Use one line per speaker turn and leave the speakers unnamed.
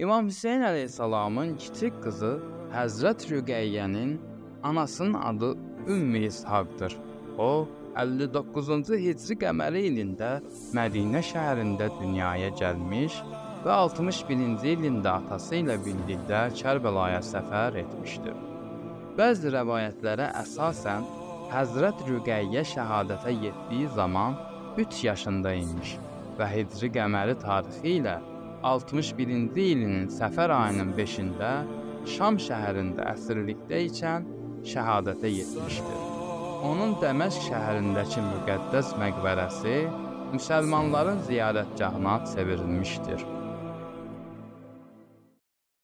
İmam Hüseyn əleyhissalamın kiçik qızı Həzrət Rüqəyyənin anasının adı Ümmü İshaqdır. O 59-cu Hicri qəməri ilində Mədinə şəhərində dünyaya gəlmiş və 61-ci ilində atası ilə birlikdə Kərbəlaya səfər etmişdir. Bəzi rəvayətlərə əsasən Həzrət Rüqəyyə şəhadətə yetdiyi zaman 3 yaşında imiş və Hicri qəməri tarixi ilə 61-ci ilinin Səfər ayının 5-də Şam şəhərində əsirlikdə ikən şəhadətə yetmişdir. Onun Dəməşq şəhərindəki müqəddəs məqbərəsi müsəlmanların ziyarətgahına çevrilmişdir.